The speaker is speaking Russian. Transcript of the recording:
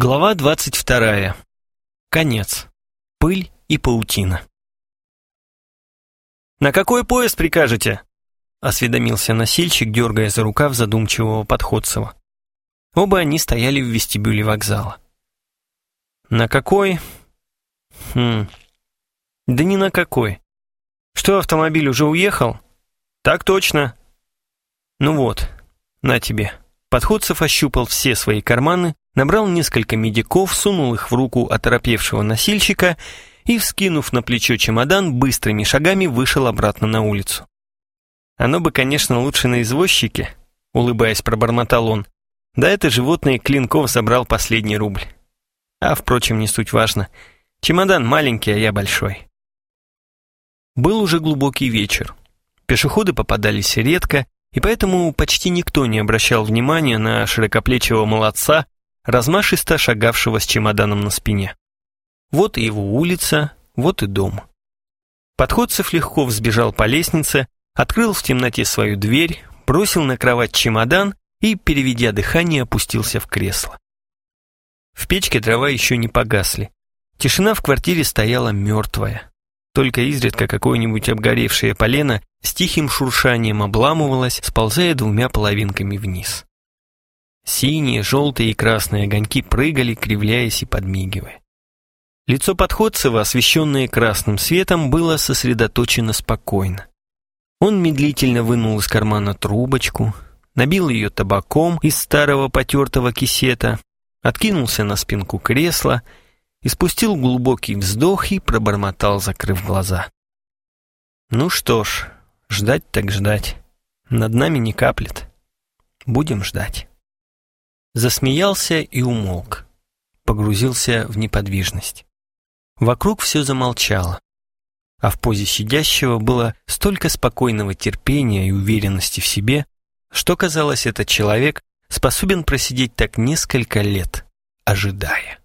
Глава двадцать вторая. Конец. Пыль и паутина. «На какой поезд прикажете?» — осведомился носильщик, дергая за рукав задумчивого подходцева. Оба они стояли в вестибюле вокзала. «На какой?» «Хм... Да ни на какой. Что, автомобиль уже уехал?» «Так точно». «Ну вот, на тебе». Подходцев ощупал все свои карманы, набрал несколько медиков, сунул их в руку оторопевшего носильщика и, вскинув на плечо чемодан, быстрыми шагами вышел обратно на улицу. «Оно бы, конечно, лучше на извозчике», — улыбаясь, пробормотал он. «Да это животное Клинков забрал последний рубль. А, впрочем, не суть важно. Чемодан маленький, а я большой». Был уже глубокий вечер. Пешеходы попадались редко, и поэтому почти никто не обращал внимания на широкоплечего молодца, размашисто шагавшего с чемоданом на спине. Вот и его улица, вот и дом. Подходцев легко взбежал по лестнице, открыл в темноте свою дверь, бросил на кровать чемодан и, переведя дыхание, опустился в кресло. В печке дрова еще не погасли. Тишина в квартире стояла мертвая. Только изредка какое-нибудь обгоревшее полено с тихим шуршанием обламывалось, сползая двумя половинками вниз. Синие, желтые и красные огоньки прыгали, кривляясь и подмигивая. Лицо Подходцева, освещенное красным светом, было сосредоточено спокойно. Он медлительно вынул из кармана трубочку, набил ее табаком из старого потертого кисета, откинулся на спинку кресла, испустил глубокий вздох и пробормотал, закрыв глаза. «Ну что ж, ждать так ждать. Над нами не каплет. Будем ждать» засмеялся и умолк, погрузился в неподвижность. Вокруг все замолчало, а в позе сидящего было столько спокойного терпения и уверенности в себе, что, казалось, этот человек способен просидеть так несколько лет, ожидая.